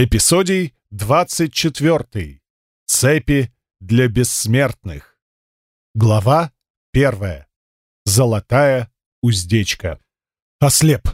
Эпизодий 24. Цепи для бессмертных. Глава 1. Золотая уздечка. Ослеп.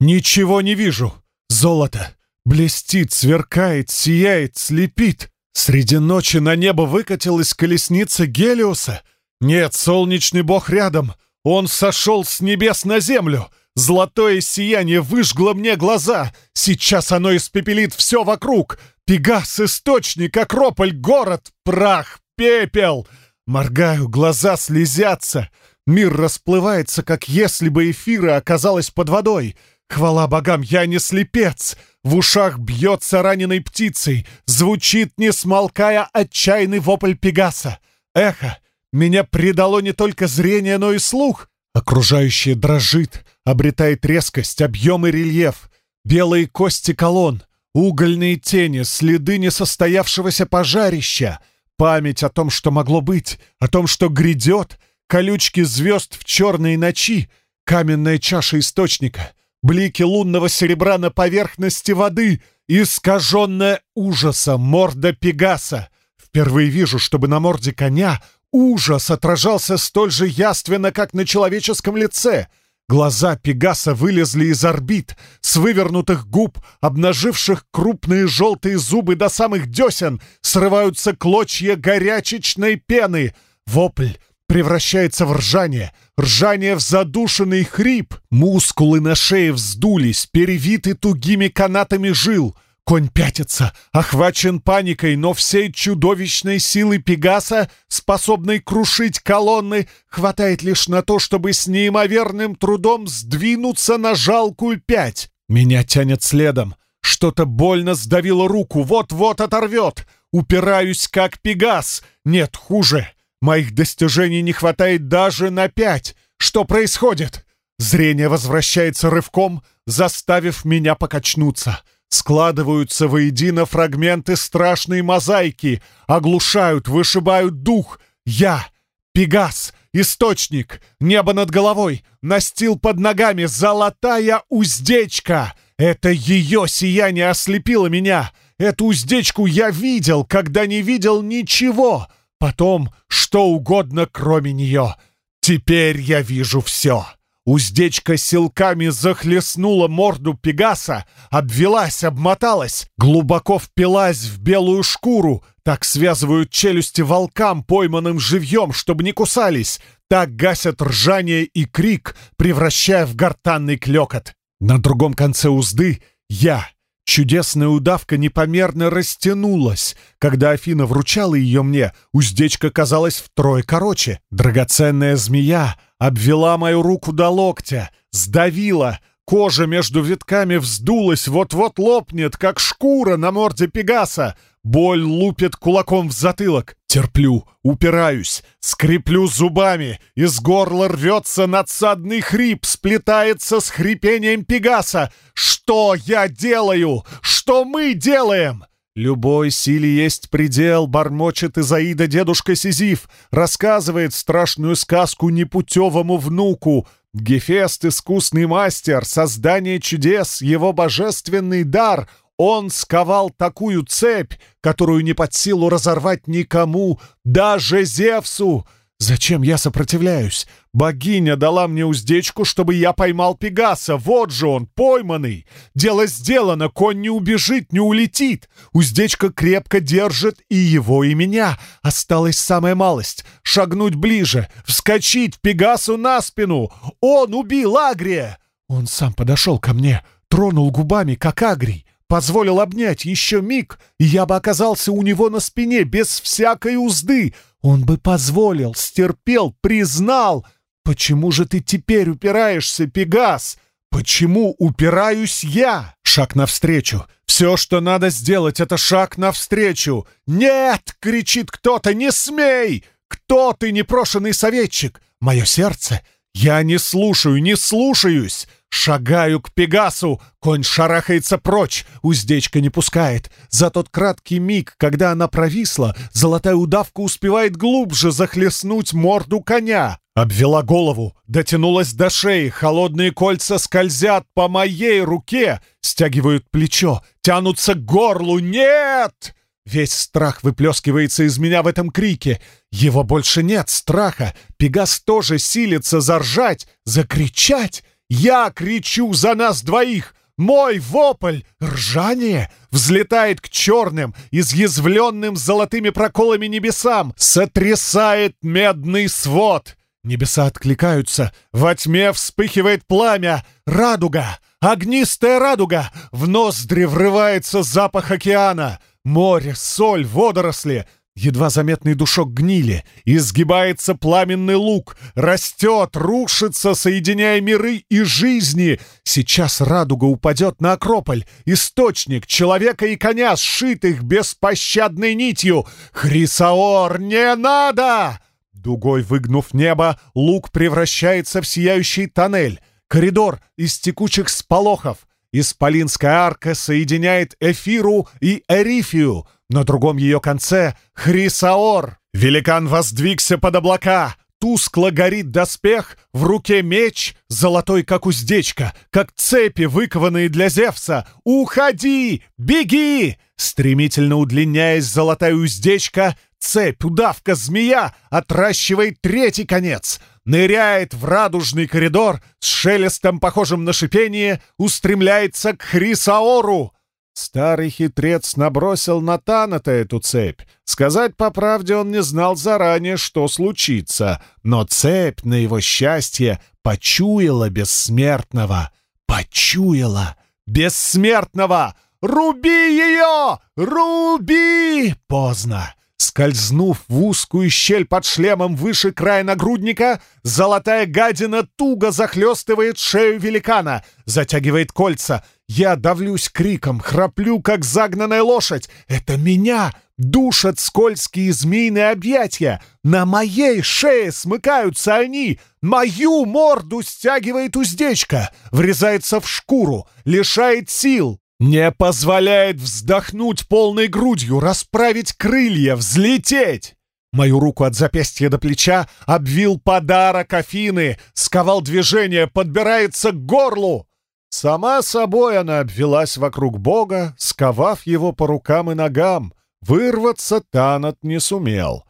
Ничего не вижу. Золото. Блестит, сверкает, сияет, слепит. Среди ночи на небо выкатилась колесница Гелиоса. Нет, солнечный бог рядом. Он сошел с небес на землю. Золотое сияние выжгло мне глаза. Сейчас оно испепелит все вокруг. Пегас, источник, Акрополь, город, прах, пепел. Моргаю, глаза слезятся. Мир расплывается, как если бы эфира оказалась под водой. Хвала богам, я не слепец. В ушах бьется раненой птицей. Звучит, не смолкая, отчаянный вопль Пегаса. Эхо. Меня предало не только зрение, но и слух. Окружающее дрожит, обретает резкость, объем и рельеф. Белые кости колонн, угольные тени, следы несостоявшегося пожарища, память о том, что могло быть, о том, что грядет, колючки звезд в черной ночи, каменная чаша источника, блики лунного серебра на поверхности воды, искаженная ужасом морда Пегаса. Впервые вижу, чтобы на морде коня Ужас отражался столь же яственно, как на человеческом лице. Глаза Пегаса вылезли из орбит, с вывернутых губ, обнаживших крупные желтые зубы до самых десен, срываются клочья горячечной пены. Вопль превращается в ржание, ржание в задушенный хрип. Мускулы на шее вздулись, перевиты тугими канатами жил — Конь пятится, охвачен паникой, но всей чудовищной силы Пегаса, способной крушить колонны, хватает лишь на то, чтобы с неимоверным трудом сдвинуться на жалкую пять. Меня тянет следом. Что-то больно сдавило руку, вот-вот оторвет. Упираюсь, как Пегас. Нет, хуже. Моих достижений не хватает даже на пять. Что происходит? Зрение возвращается рывком, заставив меня покачнуться. Складываются воедино фрагменты страшной мозаики, оглушают, вышибают дух. Я, Пегас, источник, небо над головой, настил под ногами, золотая уздечка. Это ее сияние ослепило меня. Эту уздечку я видел, когда не видел ничего. Потом что угодно, кроме нее. Теперь я вижу все. Уздечка силками захлестнула морду Пегаса, обвелась, обмоталась, глубоко впилась в белую шкуру. Так связывают челюсти волкам, пойманным живьем, чтобы не кусались. Так гасят ржание и крик, превращая в гортанный клекот. На другом конце узды я, Чудесная удавка непомерно растянулась. Когда Афина вручала ее мне, уздечка казалась втрое короче. Драгоценная змея обвела мою руку до локтя, сдавила. Кожа между витками вздулась, вот-вот лопнет, как шкура на морде Пегаса. Боль лупит кулаком в затылок. Терплю, упираюсь, скреплю зубами. Из горла рвется надсадный хрип, сплетается с хрипением Пегаса. Что я делаю? Что мы делаем? Любой силе есть предел, бормочет Изаида дедушка Сизиф, рассказывает страшную сказку непутевому внуку. Гефест — искусный мастер, создание чудес, его божественный дар — он сковал такую цепь, которую не под силу разорвать никому, даже Зевсу. Зачем я сопротивляюсь? Богиня дала мне уздечку, чтобы я поймал Пегаса. Вот же он, пойманный. Дело сделано, конь не убежит, не улетит. Уздечка крепко держит и его, и меня. Осталась самая малость — шагнуть ближе, вскочить Пегасу на спину. Он убил Агрия. Он сам подошел ко мне, тронул губами, как Агрий позволил обнять еще миг, и я бы оказался у него на спине без всякой узды. Он бы позволил, стерпел, признал. Почему же ты теперь упираешься, Пегас? Почему упираюсь я? Шаг навстречу. Все, что надо сделать, это шаг навстречу. «Нет!» — кричит кто-то. «Не смей! Кто ты, непрошенный советчик? Мое сердце? Я не слушаю, не слушаюсь!» Шагаю к Пегасу, конь шарахается прочь, уздечка не пускает. За тот краткий миг, когда она провисла, золотая удавка успевает глубже захлестнуть морду коня. Обвела голову, дотянулась до шеи, холодные кольца скользят по моей руке, стягивают плечо, тянутся к горлу. Нет! Весь страх выплескивается из меня в этом крике. Его больше нет, страха. Пегас тоже силится заржать, закричать. Я кричу за нас двоих. Мой вопль, ржание, взлетает к черным, изъязвленным золотыми проколами небесам, сотрясает медный свод. Небеса откликаются, во тьме вспыхивает пламя, радуга, огнистая радуга, в ноздри врывается запах океана, море, соль, водоросли — Едва заметный душок гнили, изгибается пламенный лук, растет, рушится, соединяя миры и жизни. Сейчас радуга упадет на Акрополь, источник человека и коня, сшитых беспощадной нитью. Хрисаор, не надо! Дугой выгнув небо, лук превращается в сияющий тоннель. Коридор из текучих сполохов. Исполинская арка соединяет Эфиру и Эрифию — на другом ее конце — Хрисаор. Великан воздвигся под облака. Тускло горит доспех, в руке меч, золотой, как уздечка, как цепи, выкованные для Зевса. «Уходи! Беги!» Стремительно удлиняясь, золотая уздечка, цепь, удавка, змея отращивает третий конец. Ныряет в радужный коридор, с шелестом, похожим на шипение, устремляется к Хрисаору. Старый хитрец набросил на Таната эту цепь. Сказать по правде он не знал заранее, что случится, но цепь, на его счастье, почуяла бессмертного. Почуяла бессмертного! «Руби ее! Руби!» Поздно. Скользнув в узкую щель под шлемом выше края нагрудника, золотая гадина туго захлестывает шею великана, затягивает кольца. Я давлюсь криком, храплю, как загнанная лошадь. Это меня душат скользкие змеиные объятия. На моей шее смыкаются они. Мою морду стягивает уздечка, врезается в шкуру, лишает сил. Не позволяет вздохнуть полной грудью, расправить крылья, взлететь. Мою руку от запястья до плеча обвил подарок Афины, сковал движение, подбирается к горлу. Сама собой она обвелась вокруг бога, сковав его по рукам и ногам. Вырваться Танат не сумел.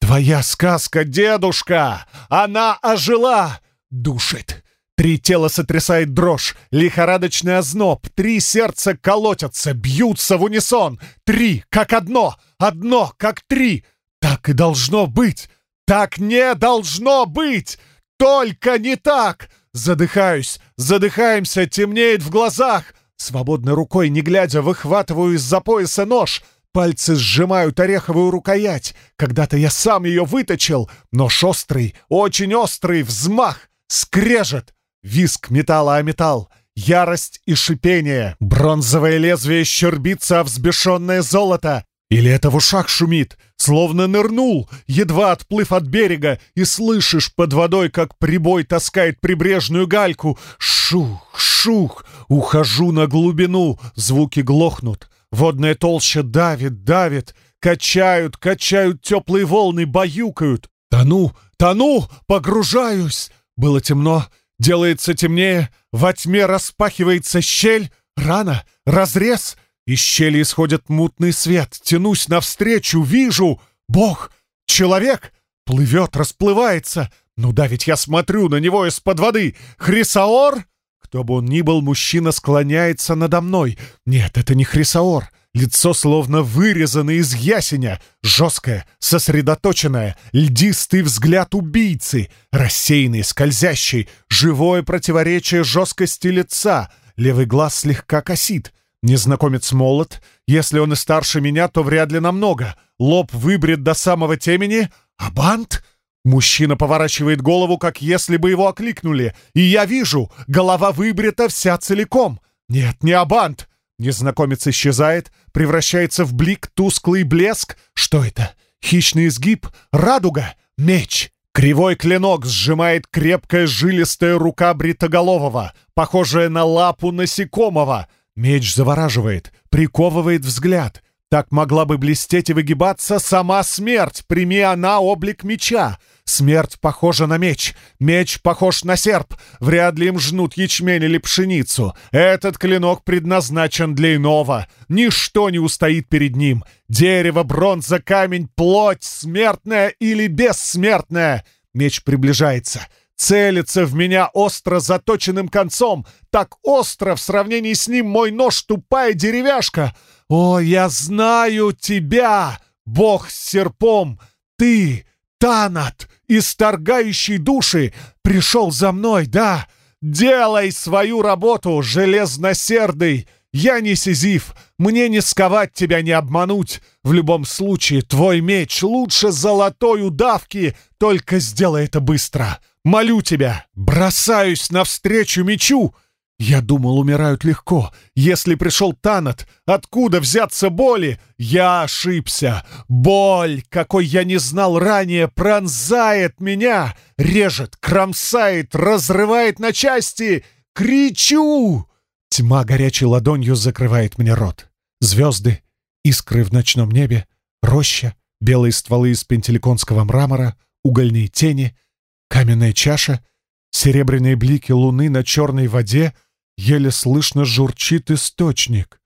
«Твоя сказка, дедушка! Она ожила!» Душит, Три тела сотрясает дрожь, лихорадочный озноб, три сердца колотятся, бьются в унисон. Три, как одно, одно, как три. Так и должно быть. Так не должно быть. Только не так. Задыхаюсь, задыхаемся, темнеет в глазах. Свободной рукой, не глядя, выхватываю из-за пояса нож. Пальцы сжимают ореховую рукоять. Когда-то я сам ее выточил. Нож острый, очень острый, взмах, скрежет. Виск металла о металл, ярость и шипение. Бронзовое лезвие щербится о взбешенное золото. Или это в ушах шумит, словно нырнул, едва отплыв от берега, и слышишь под водой, как прибой таскает прибрежную гальку. Шух, шух, ухожу на глубину, звуки глохнут. Водная толща давит, давит, качают, качают теплые волны, баюкают. Тону, тону, погружаюсь. Было темно, Делается темнее, во тьме распахивается щель, рана, разрез. Из щели исходит мутный свет. Тянусь навстречу, вижу. Бог, человек, плывет, расплывается. Ну да, ведь я смотрю на него из-под воды. Хрисаор? Кто бы он ни был, мужчина склоняется надо мной. Нет, это не Хрисаор. Лицо словно вырезано из ясеня, жесткое, сосредоточенное, льдистый взгляд убийцы, рассеянный, скользящий, живое противоречие жесткости лица, левый глаз слегка косит. Незнакомец молод, если он и старше меня, то вряд ли намного. Лоб выбрит до самого темени, а бант... Мужчина поворачивает голову, как если бы его окликнули, и я вижу, голова выбрита вся целиком. Нет, не Абант, Незнакомец исчезает, превращается в блик, тусклый блеск. Что это? Хищный изгиб? Радуга? Меч? Кривой клинок сжимает крепкая жилистая рука бритоголового, похожая на лапу насекомого. Меч завораживает, приковывает взгляд. Так могла бы блестеть и выгибаться сама смерть, прими она облик меча. Смерть похожа на меч, меч похож на серп. Вряд ли им жнут ячмень или пшеницу. Этот клинок предназначен для иного. Ничто не устоит перед ним. Дерево, бронза, камень, плоть, смертная или бессмертная. Меч приближается целится в меня остро заточенным концом. Так остро в сравнении с ним мой нож тупая деревяшка. О, я знаю тебя, бог с серпом! Ты, Танат, исторгающий души, пришел за мной, да? Делай свою работу, железносердый! Я не Сизиф, мне не сковать тебя, не обмануть. В любом случае, твой меч лучше золотой удавки, только сделай это быстро. Молю тебя, бросаюсь навстречу мечу!» Я думал, умирают легко. Если пришел Танат, откуда взяться боли? Я ошибся. Боль, какой я не знал ранее, пронзает меня, режет, кромсает, разрывает на части. Кричу! Тьма горячей ладонью закрывает мне рот. Звезды, искры в ночном небе, роща, белые стволы из пентеликонского мрамора, угольные тени — Каменная чаша, серебряные блики луны на черной воде, еле слышно журчит источник.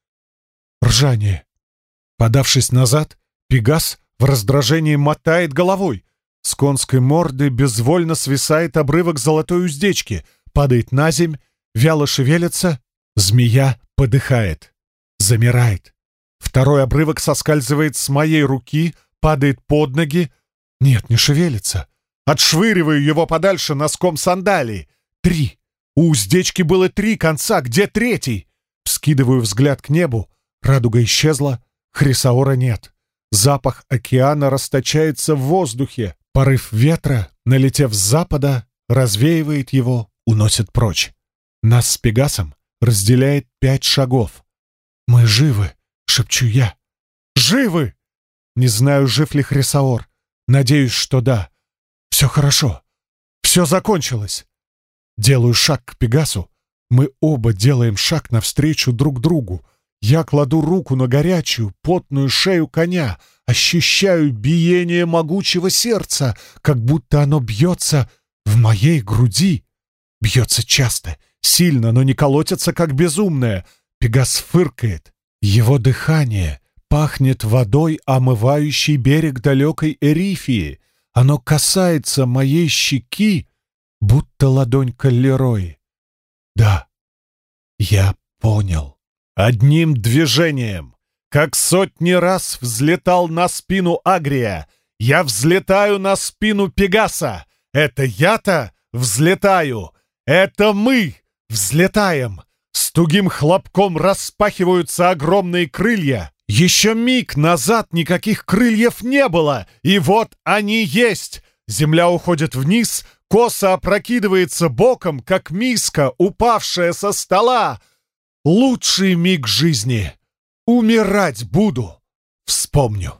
Ржание. Подавшись назад, Пегас в раздражении мотает головой. С конской морды безвольно свисает обрывок золотой уздечки, падает на земь, вяло шевелится, змея подыхает, замирает. Второй обрывок соскальзывает с моей руки, падает под ноги. Нет, не шевелится. Отшвыриваю его подальше носком сандалии. Три. У уздечки было три конца. Где третий? Вскидываю взгляд к небу. Радуга исчезла. Хрисаора нет. Запах океана расточается в воздухе. Порыв ветра, налетев с запада, развеивает его, уносит прочь. Нас с Пегасом разделяет пять шагов. «Мы живы!» — шепчу я. «Живы!» Не знаю, жив ли Хрисаор. Надеюсь, что да. Все хорошо. Все закончилось. Делаю шаг к Пегасу. Мы оба делаем шаг навстречу друг другу. Я кладу руку на горячую, потную шею коня, ощущаю биение могучего сердца, как будто оно бьется в моей груди. Бьется часто, сильно, но не колотится, как безумное. Пегас фыркает. Его дыхание пахнет водой, омывающей берег далекой Эрифии. Оно касается моей щеки, будто ладонь Каллерои. Да, я понял. Одним движением, как сотни раз взлетал на спину Агрия, я взлетаю на спину Пегаса. Это я-то взлетаю. Это мы взлетаем. С тугим хлопком распахиваются огромные крылья. Еще миг назад никаких крыльев не было, и вот они есть. Земля уходит вниз, коса опрокидывается боком, как миска, упавшая со стола. Лучший миг жизни. Умирать буду. Вспомню.